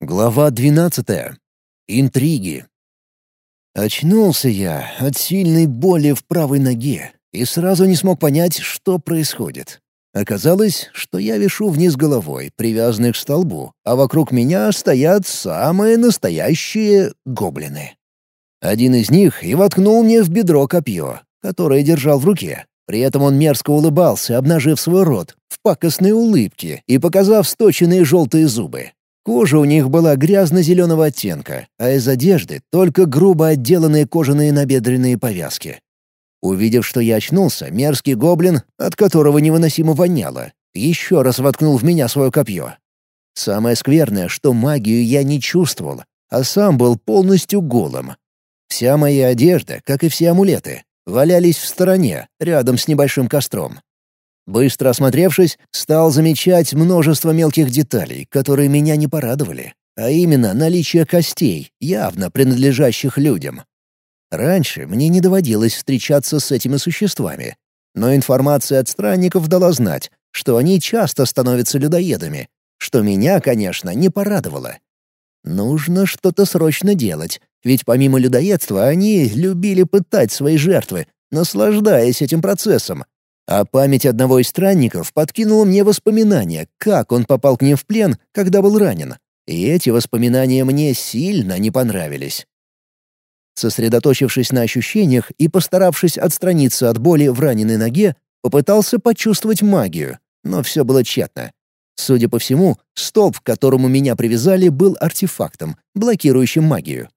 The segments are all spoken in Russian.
Глава двенадцатая. Интриги. Очнулся я от сильной боли в правой ноге и сразу не смог понять, что происходит. Оказалось, что я вишу вниз головой, привязанный к столбу, а вокруг меня стоят самые настоящие гоблины. Один из них и воткнул мне в бедро копье, которое держал в руке. При этом он мерзко улыбался, обнажив свой рот в пакостной улыбке и показав сточенные желтые зубы. Кожа у них была грязно-зеленого оттенка, а из одежды только грубо отделанные кожаные набедренные повязки. Увидев, что я очнулся, мерзкий гоблин, от которого невыносимо воняло, еще раз воткнул в меня свое копье. Самое скверное, что магию я не чувствовал, а сам был полностью голым. Вся моя одежда, как и все амулеты, валялись в стороне, рядом с небольшим костром. Быстро осмотревшись, стал замечать множество мелких деталей, которые меня не порадовали, а именно наличие костей, явно принадлежащих людям. Раньше мне не доводилось встречаться с этими существами, но информация от странников дала знать, что они часто становятся людоедами, что меня, конечно, не порадовало. Нужно что-то срочно делать, ведь помимо людоедства они любили пытать свои жертвы, наслаждаясь этим процессом, а память одного из странников подкинула мне воспоминания, как он попал к ним в плен, когда был ранен. И эти воспоминания мне сильно не понравились. Сосредоточившись на ощущениях и постаравшись отстраниться от боли в раненой ноге, попытался почувствовать магию, но все было тщетно. Судя по всему, столб, к которому меня привязали, был артефактом, блокирующим магию.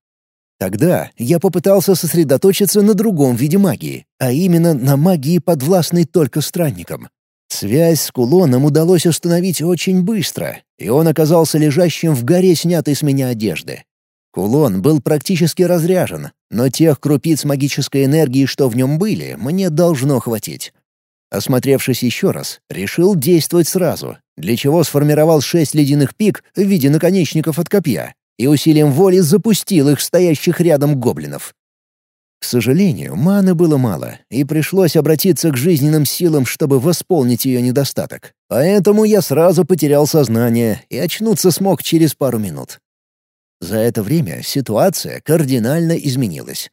Тогда я попытался сосредоточиться на другом виде магии, а именно на магии, подвластной только странникам. Связь с кулоном удалось установить очень быстро, и он оказался лежащим в горе снятой с меня одежды. Кулон был практически разряжен, но тех крупиц магической энергии, что в нем были, мне должно хватить. Осмотревшись еще раз, решил действовать сразу, для чего сформировал шесть ледяных пик в виде наконечников от копья и усилием воли запустил их стоящих рядом гоблинов. К сожалению, маны было мало, и пришлось обратиться к жизненным силам, чтобы восполнить ее недостаток. Поэтому я сразу потерял сознание и очнуться смог через пару минут. За это время ситуация кардинально изменилась.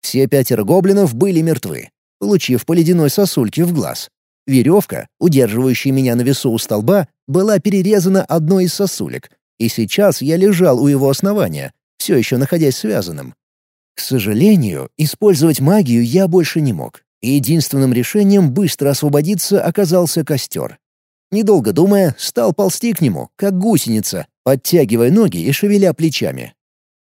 Все пятеро гоблинов были мертвы, получив по ледяной сосульке в глаз. Веревка, удерживающая меня на весу у столба, была перерезана одной из сосулек, и сейчас я лежал у его основания, все еще находясь связанным. К сожалению, использовать магию я больше не мог, и единственным решением быстро освободиться оказался костер. Недолго думая, стал ползти к нему, как гусеница, подтягивая ноги и шевеля плечами.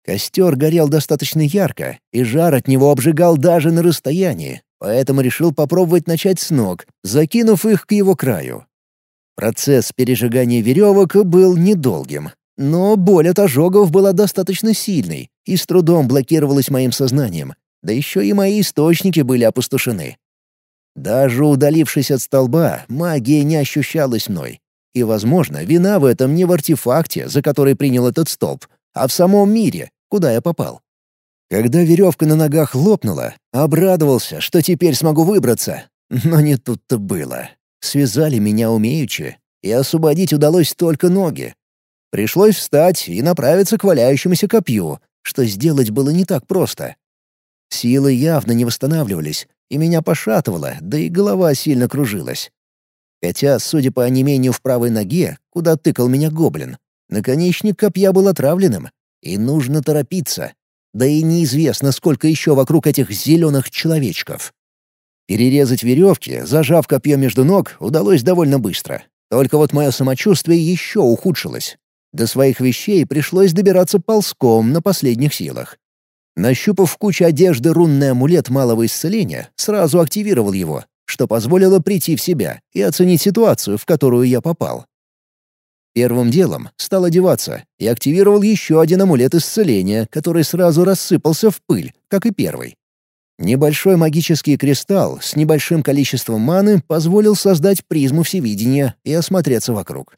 Костер горел достаточно ярко, и жар от него обжигал даже на расстоянии, поэтому решил попробовать начать с ног, закинув их к его краю. Процесс пережигания веревок был недолгим, но боль от ожогов была достаточно сильной и с трудом блокировалась моим сознанием, да еще и мои источники были опустошены. Даже удалившись от столба, магия не ощущалась мной. И, возможно, вина в этом не в артефакте, за который принял этот столб, а в самом мире, куда я попал. Когда веревка на ногах лопнула, обрадовался, что теперь смогу выбраться. Но не тут-то было. Связали меня умеючи, и освободить удалось только ноги, Пришлось встать и направиться к валяющемуся копью, что сделать было не так просто. Силы явно не восстанавливались, и меня пошатывало, да и голова сильно кружилась. Хотя, судя по онемению в правой ноге, куда тыкал меня гоблин, наконечник копья был отравленным, и нужно торопиться. Да и неизвестно, сколько еще вокруг этих зеленых человечков. Перерезать веревки, зажав копье между ног, удалось довольно быстро. Только вот мое самочувствие еще ухудшилось. До своих вещей пришлось добираться ползком на последних силах. Нащупав в куче одежды рунный амулет малого исцеления, сразу активировал его, что позволило прийти в себя и оценить ситуацию, в которую я попал. Первым делом стал одеваться и активировал еще один амулет исцеления, который сразу рассыпался в пыль, как и первый. Небольшой магический кристалл с небольшим количеством маны позволил создать призму всевидения и осмотреться вокруг.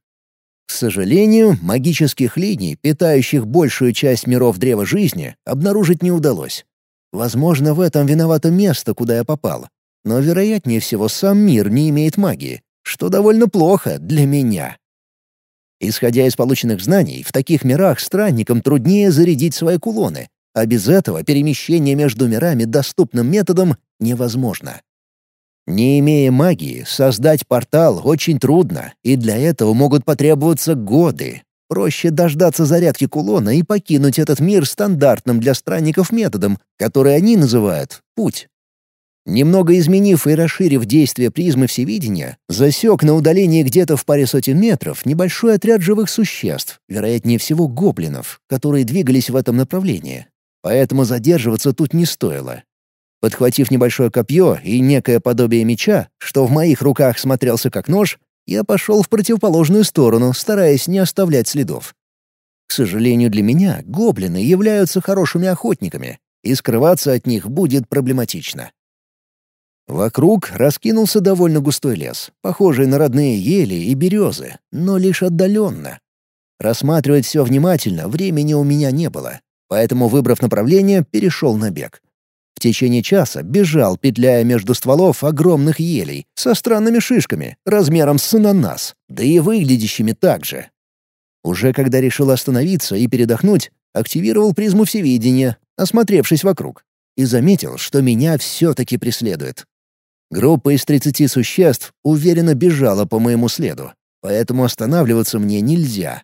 К сожалению, магических линий, питающих большую часть миров древа жизни, обнаружить не удалось. Возможно, в этом виновато место, куда я попал. Но, вероятнее всего, сам мир не имеет магии, что довольно плохо для меня. Исходя из полученных знаний, в таких мирах странникам труднее зарядить свои кулоны, а без этого перемещение между мирами доступным методом невозможно. Не имея магии, создать портал очень трудно, и для этого могут потребоваться годы. Проще дождаться зарядки кулона и покинуть этот мир стандартным для странников методом, который они называют «путь». Немного изменив и расширив действие призмы всевидения, засек на удалении где-то в паре сотен метров небольшой отряд живых существ, вероятнее всего гоблинов, которые двигались в этом направлении. Поэтому задерживаться тут не стоило. Подхватив небольшое копье и некое подобие меча, что в моих руках смотрелся как нож, я пошел в противоположную сторону, стараясь не оставлять следов. К сожалению для меня, гоблины являются хорошими охотниками, и скрываться от них будет проблематично. Вокруг раскинулся довольно густой лес, похожий на родные ели и березы, но лишь отдаленно. Рассматривать все внимательно времени у меня не было, поэтому, выбрав направление, перешел на бег. В течение часа бежал, петляя между стволов огромных елей, со странными шишками, размером с ананас, да и выглядящими так же. Уже когда решил остановиться и передохнуть, активировал призму всевидения, осмотревшись вокруг, и заметил, что меня все-таки преследует. Группа из 30 существ уверенно бежала по моему следу, поэтому останавливаться мне нельзя.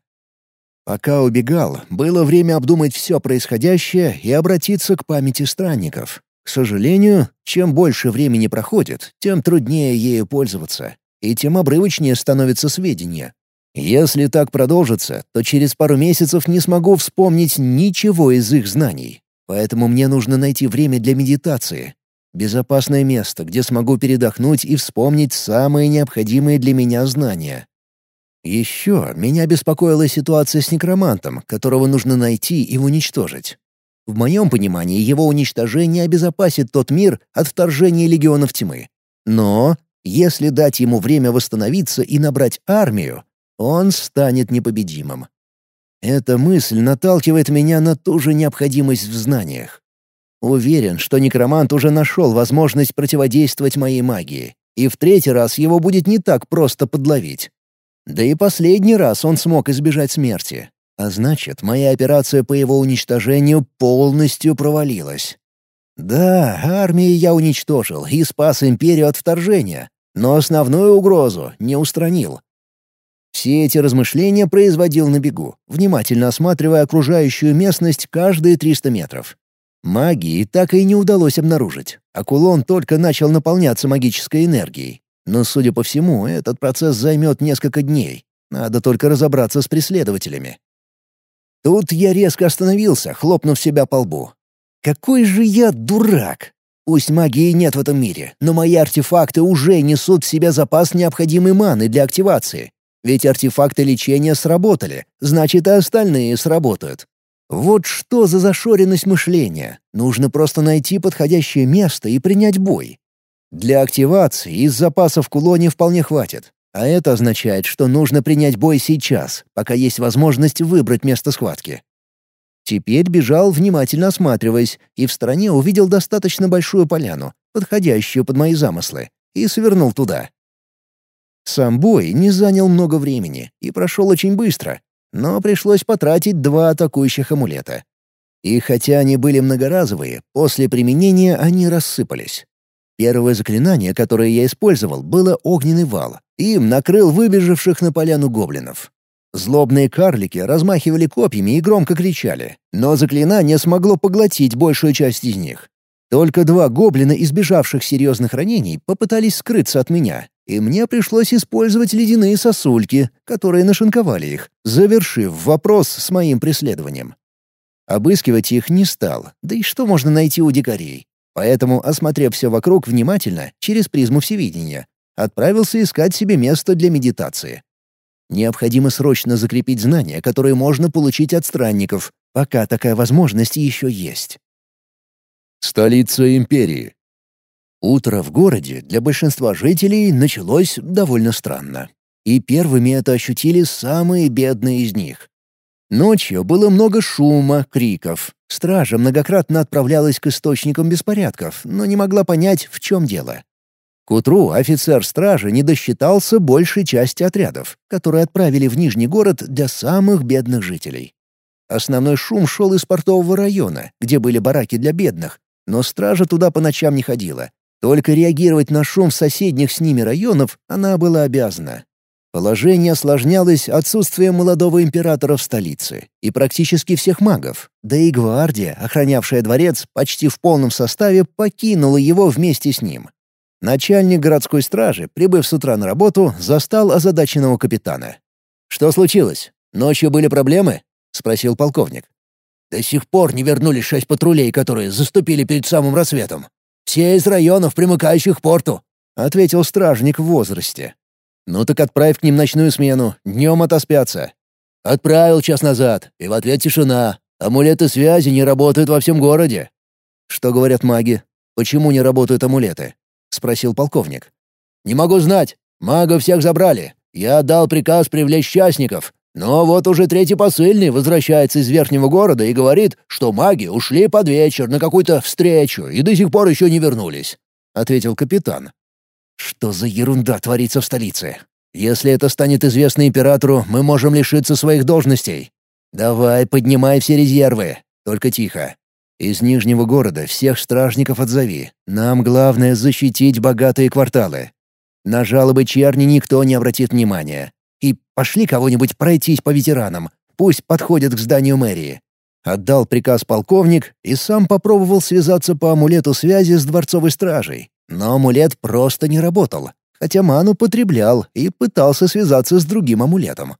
Пока убегал, было время обдумать все происходящее и обратиться к памяти странников. К сожалению, чем больше времени проходит, тем труднее ею пользоваться, и тем обрывочнее становится сведения. Если так продолжится, то через пару месяцев не смогу вспомнить ничего из их знаний. Поэтому мне нужно найти время для медитации. Безопасное место, где смогу передохнуть и вспомнить самые необходимые для меня знания. Еще меня беспокоила ситуация с некромантом, которого нужно найти и уничтожить. В моем понимании его уничтожение обезопасит тот мир от вторжения легионов тьмы. Но если дать ему время восстановиться и набрать армию, он станет непобедимым. Эта мысль наталкивает меня на ту же необходимость в знаниях. Уверен, что некромант уже нашел возможность противодействовать моей магии, и в третий раз его будет не так просто подловить. Да и последний раз он смог избежать смерти. А значит, моя операция по его уничтожению полностью провалилась. Да, армии я уничтожил и спас империю от вторжения, но основную угрозу не устранил. Все эти размышления производил на бегу, внимательно осматривая окружающую местность каждые 300 метров. Магии так и не удалось обнаружить, а кулон только начал наполняться магической энергией. Но, судя по всему, этот процесс займет несколько дней. Надо только разобраться с преследователями. Тут я резко остановился, хлопнув себя по лбу. «Какой же я дурак! Пусть магии нет в этом мире, но мои артефакты уже несут в себе запас необходимой маны для активации. Ведь артефакты лечения сработали, значит, и остальные сработают. Вот что за зашоренность мышления. Нужно просто найти подходящее место и принять бой. Для активации из запасов кулоне вполне хватит. А это означает, что нужно принять бой сейчас, пока есть возможность выбрать место схватки. Теперь бежал, внимательно осматриваясь, и в стороне увидел достаточно большую поляну, подходящую под мои замыслы, и свернул туда. Сам бой не занял много времени и прошел очень быстро, но пришлось потратить два атакующих амулета. И хотя они были многоразовые, после применения они рассыпались. Первое заклинание, которое я использовал, было огненный вал. Им накрыл выбежавших на поляну гоблинов. Злобные карлики размахивали копьями и громко кричали, но заклинание смогло поглотить большую часть из них. Только два гоблина, избежавших серьезных ранений, попытались скрыться от меня, и мне пришлось использовать ледяные сосульки, которые нашинковали их, завершив вопрос с моим преследованием. Обыскивать их не стал, да и что можно найти у дикарей? Поэтому, осмотрев все вокруг внимательно, через призму всевидения, отправился искать себе место для медитации. Необходимо срочно закрепить знания, которые можно получить от странников, пока такая возможность еще есть. Столица империи. Утро в городе для большинства жителей началось довольно странно. И первыми это ощутили самые бедные из них. Ночью было много шума, криков. Стража многократно отправлялась к источникам беспорядков, но не могла понять, в чем дело. К утру офицер стражи не досчитался большей части отрядов, которые отправили в Нижний город для самых бедных жителей. Основной шум шел из портового района, где были бараки для бедных, но стража туда по ночам не ходила. Только реагировать на шум соседних с ними районов она была обязана. Положение осложнялось отсутствием молодого императора в столице и практически всех магов, да и гвардия, охранявшая дворец, почти в полном составе покинула его вместе с ним. Начальник городской стражи, прибыв с утра на работу, застал озадаченного капитана. «Что случилось? Ночью были проблемы?» — спросил полковник. «До сих пор не вернулись шесть патрулей, которые заступили перед самым рассветом. Все из районов, примыкающих к порту», — ответил стражник в возрасте. «Ну так отправь к ним ночную смену, днем отоспятся». «Отправил час назад, и в ответ тишина. Амулеты связи не работают во всем городе». «Что говорят маги? Почему не работают амулеты?» — спросил полковник. «Не могу знать. Магов всех забрали. Я дал приказ привлечь частников. Но вот уже третий посыльный возвращается из верхнего города и говорит, что маги ушли под вечер на какую-то встречу и до сих пор еще не вернулись», — ответил капитан. «Что за ерунда творится в столице? Если это станет известно императору, мы можем лишиться своих должностей. Давай, поднимай все резервы. Только тихо. Из Нижнего города всех стражников отзови. Нам главное защитить богатые кварталы. На жалобы черни никто не обратит внимания. И пошли кого-нибудь пройтись по ветеранам. Пусть подходят к зданию мэрии. Отдал приказ полковник и сам попробовал связаться по амулету связи с дворцовой стражей. Но амулет просто не работал, хотя ману потреблял и пытался связаться с другим амулетом.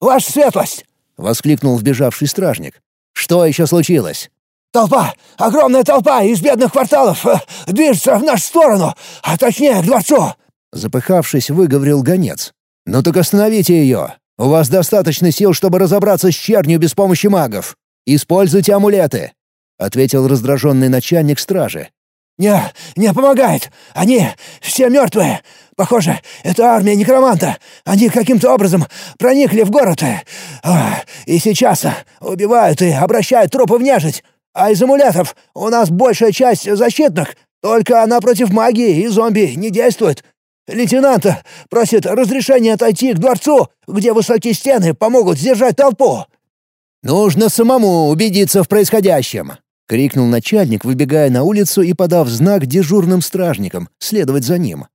«Ваша светлость!» — воскликнул вбежавший стражник. «Что еще случилось?» Толпа! Огромная толпа из бедных кварталов э, движется в нашу сторону, а точнее к дворцу!» Запыхавшись, выговорил гонец. «Ну так остановите ее! У вас достаточно сил, чтобы разобраться с чернью без помощи магов. Используйте амулеты!» — ответил раздраженный начальник стражи. «Не, не помогает! Они все мертвые! Похоже, это армия некроманта! Они каким-то образом проникли в город э, и сейчас убивают и обращают трупы в нежить! А из амулетов у нас большая часть защитных, только она против магии и зомби не действует. Лейтенант просит разрешения отойти к дворцу, где высокие стены помогут сдержать толпу». «Нужно самому убедиться в происходящем», — крикнул начальник, выбегая на улицу и подав знак дежурным стражникам следовать за ним.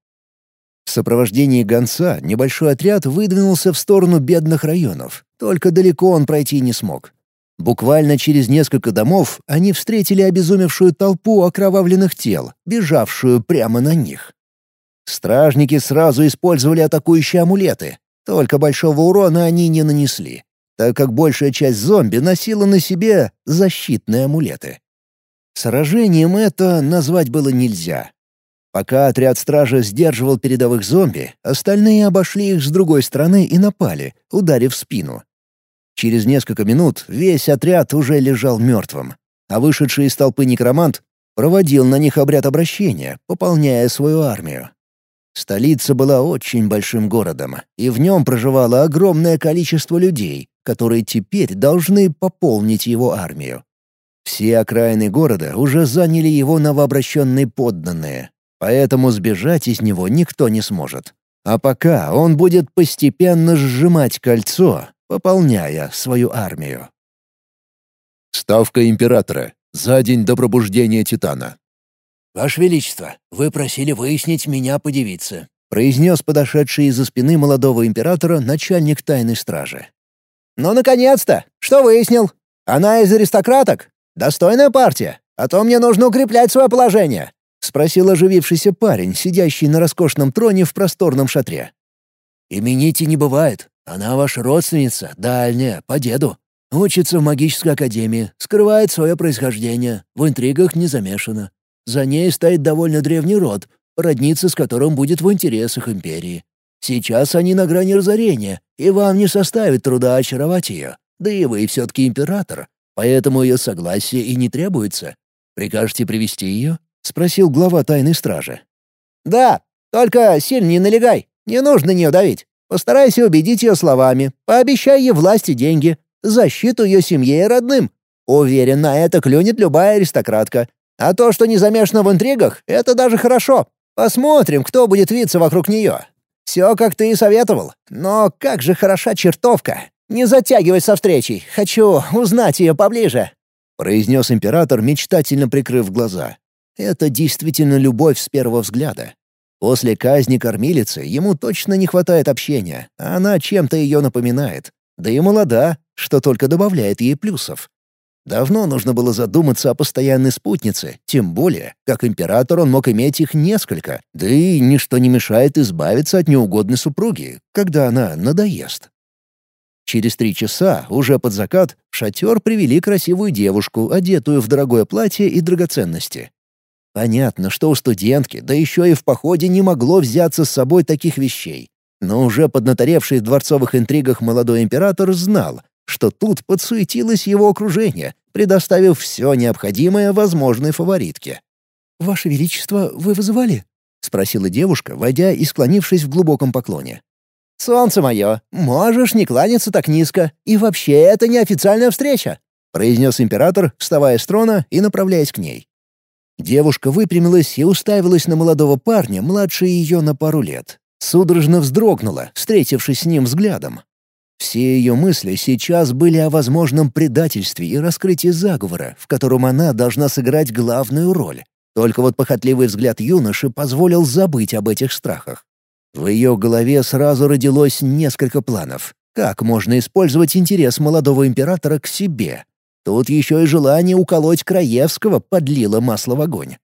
В сопровождении гонца небольшой отряд выдвинулся в сторону бедных районов, только далеко он пройти не смог. Буквально через несколько домов они встретили обезумевшую толпу окровавленных тел, бежавшую прямо на них. Стражники сразу использовали атакующие амулеты, только большого урона они не нанесли, так как большая часть зомби носила на себе защитные амулеты. Сражением это назвать было нельзя. Пока отряд стражи сдерживал передовых зомби, остальные обошли их с другой стороны и напали, ударив в спину. Через несколько минут весь отряд уже лежал мертвым, а вышедший из толпы некромант проводил на них обряд обращения, пополняя свою армию. Столица была очень большим городом, и в нем проживало огромное количество людей, которые теперь должны пополнить его армию. Все окраины города уже заняли его новообращенные подданные, поэтому сбежать из него никто не сможет. А пока он будет постепенно сжимать кольцо, пополняя свою армию. Ставка императора. За день до пробуждения Титана. «Ваше Величество, вы просили выяснить меня по девице», — произнес подошедший из-за спины молодого императора начальник тайной стражи. «Ну, наконец-то! Что выяснил? Она из аристократок? Достойная партия? А то мне нужно укреплять свое положение», — спросил оживившийся парень, сидящий на роскошном троне в просторном шатре. «Имените не бывает. Она ваша родственница, дальняя, по деду. Учится в магической академии, скрывает свое происхождение, в интригах не замешана. За ней стоит довольно древний род, родница с которым будет в интересах империи. Сейчас они на грани разорения, и вам не составит труда очаровать ее. Да и вы все-таки император, поэтому ее согласие и не требуется. Прикажете привести ее?» — спросил глава тайной стражи. «Да, только сильно не налегай, не нужно нее давить. Постарайся убедить ее словами, пообещай ей власти деньги, защиту ее семье и родным. Уверен, на это клюнет любая аристократка. А то, что не замешана в интригах, это даже хорошо. Посмотрим, кто будет виться вокруг нее. Все, как ты и советовал. Но как же хороша чертовка. Не затягивай со встречей. Хочу узнать ее поближе», — произнес император, мечтательно прикрыв глаза. «Это действительно любовь с первого взгляда. После казни кормилицы ему точно не хватает общения, а она чем-то ее напоминает. Да и молода, что только добавляет ей плюсов. Давно нужно было задуматься о постоянной спутнице, тем более, как император он мог иметь их несколько, да и ничто не мешает избавиться от неугодной супруги, когда она надоест. Через три часа, уже под закат, в шатер привели красивую девушку, одетую в дорогое платье и драгоценности. Понятно, что у студентки, да еще и в походе не могло взяться с собой таких вещей. Но уже поднаторевший в дворцовых интригах молодой император знал, что тут подсуетилось его окружение, предоставив все необходимое возможной фаворитке. «Ваше Величество, вы вызывали?» — спросила девушка, войдя и склонившись в глубоком поклоне. «Солнце мое, можешь не кланяться так низко, и вообще это не официальная встреча», — произнес император, вставая с трона и направляясь к ней. Девушка выпрямилась и уставилась на молодого парня, младше ее на пару лет. Судорожно вздрогнула, встретившись с ним взглядом. Все ее мысли сейчас были о возможном предательстве и раскрытии заговора, в котором она должна сыграть главную роль. Только вот похотливый взгляд юноши позволил забыть об этих страхах. В ее голове сразу родилось несколько планов. Как можно использовать интерес молодого императора к себе? Тут еще и желание уколоть Краевского подлило масло в огонь.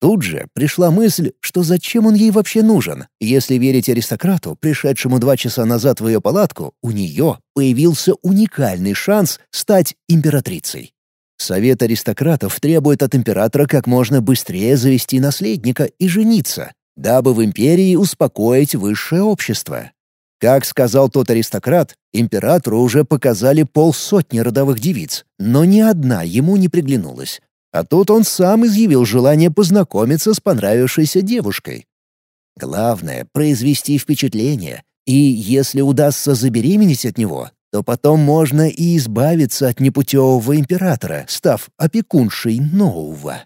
Тут же пришла мысль, что зачем он ей вообще нужен? Если верить аристократу, пришедшему два часа назад в ее палатку, у нее появился уникальный шанс стать императрицей. Совет аристократов требует от императора как можно быстрее завести наследника и жениться, дабы в империи успокоить высшее общество. Как сказал тот аристократ, императору уже показали полсотни родовых девиц, но ни одна ему не приглянулась. А тут он сам изъявил желание познакомиться с понравившейся девушкой. Главное — произвести впечатление, и если удастся забеременеть от него, то потом можно и избавиться от непутевого императора, став опекуншей нового.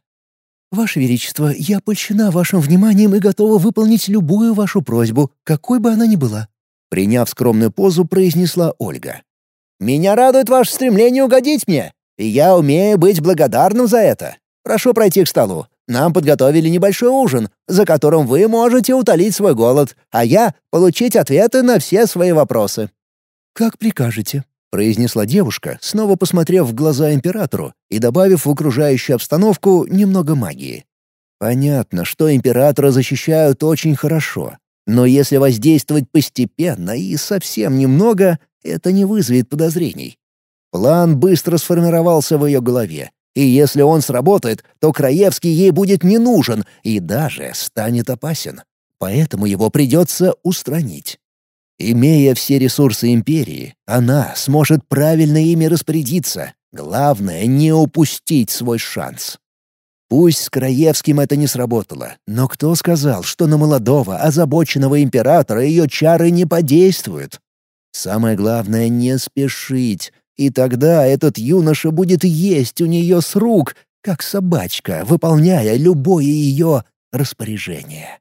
«Ваше Величество, я польщена вашим вниманием и готова выполнить любую вашу просьбу, какой бы она ни была», Приняв скромную позу, произнесла Ольга. «Меня радует ваше стремление угодить мне, и я умею быть благодарным за это. Прошу пройти к столу. Нам подготовили небольшой ужин, за которым вы можете утолить свой голод, а я — получить ответы на все свои вопросы». «Как прикажете», — произнесла девушка, снова посмотрев в глаза императору и добавив в окружающую обстановку немного магии. Понятно, что императора защищают очень хорошо, но если воздействовать постепенно и совсем немного, это не вызовет подозрений. План быстро сформировался в ее голове, и если он сработает, то Краевский ей будет не нужен и даже станет опасен. Поэтому его придется устранить. Имея все ресурсы империи, она сможет правильно ими распорядиться. Главное — не упустить свой шанс. Пусть с Краевским это не сработало, но кто сказал, что на молодого, озабоченного императора ее чары не подействуют? Самое главное — не спешить, и тогда этот юноша будет есть у нее с рук, как собачка, выполняя любое ее распоряжение.